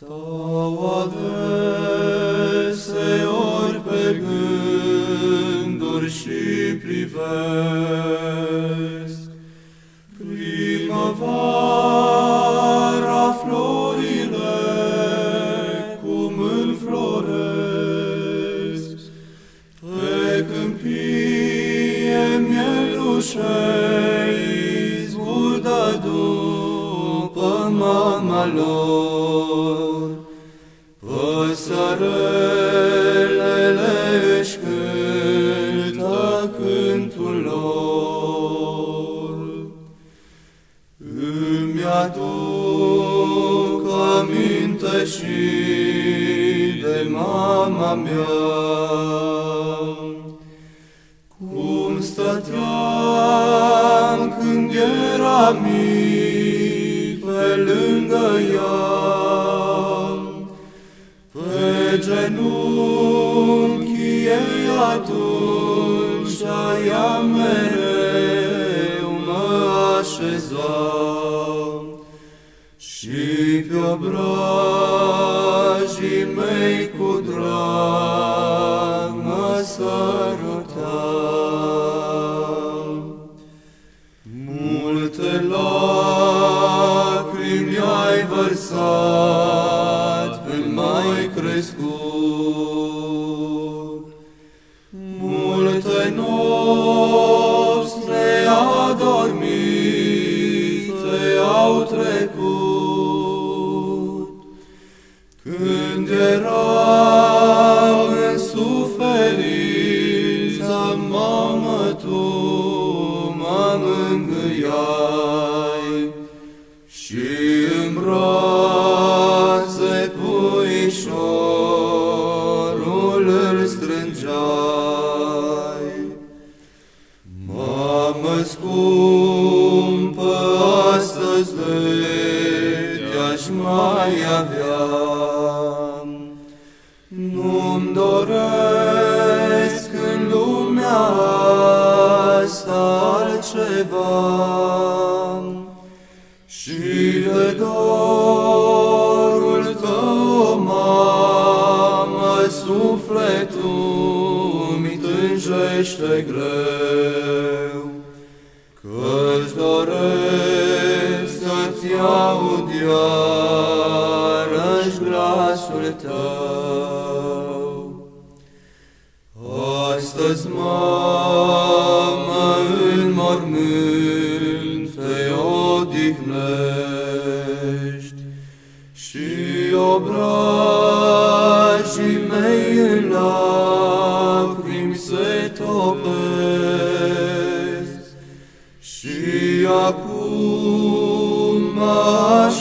Stau adeseori pe gânduri și privesc primăvara florile cum înfloresc pe câmpie mielușei zburdă după mama lor. Îmi aduc aminte și de mama mea, cum stăteam când era mic pe lângă ea, pe genunchii ei atunci ea mereu mă așeza și pe obrajii mei cu drag mă săruta. Multe lacrimi ai vărsat când mai crescut. Când eram în suferință, mamă, tu mă mângâiai și în tânjește greu. Că-ți doresc să-ți aud iarăși glasul tău. Astăzi, mamă, în mormânt te odihnești și obrajii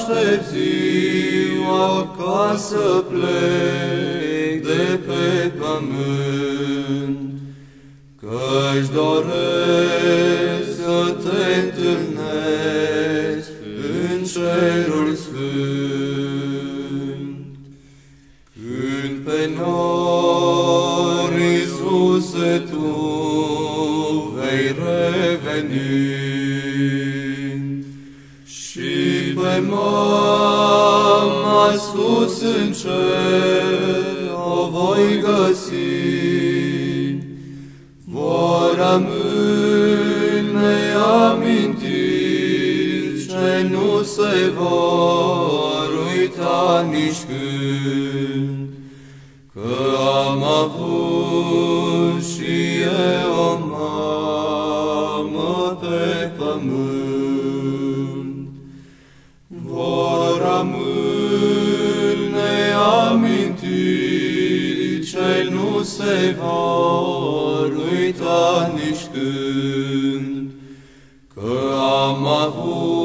aștept ziua ca să plec de pe pământ, Că-și doresc să te întâlnesc în cerul sfânt. Când pe nori, Iisuse, Tu vei reveni și pe mama sus în cer o voi găsi. Vor rămâne amintiri ce nu se vor uita nici când, că am avut și eu nu se vor uita nici când, că am avut și eu o